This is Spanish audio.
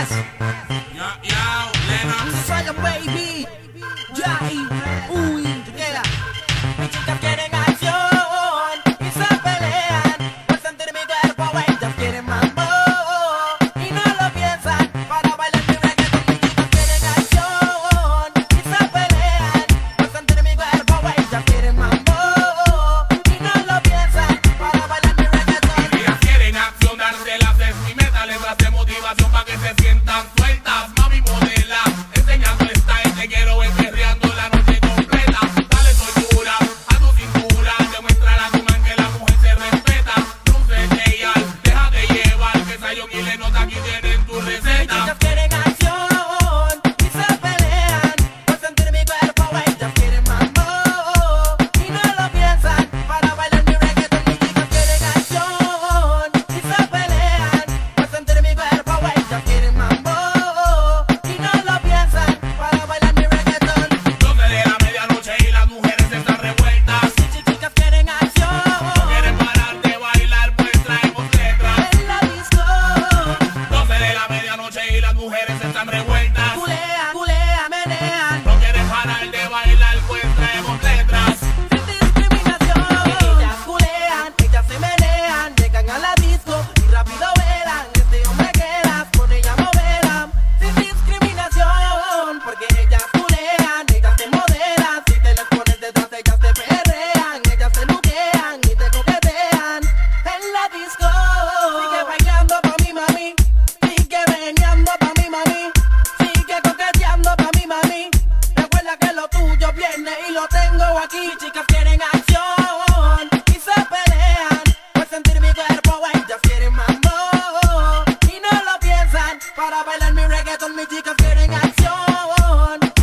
West. Yo, yo, Lennox. Sugar baby. Yeah, aquí, chicas quieren acción y se pelean por sentir mi cuerpo, ellas quieren más y no lo piensan para bailar mi reggaeton, mis chicas quieren acción.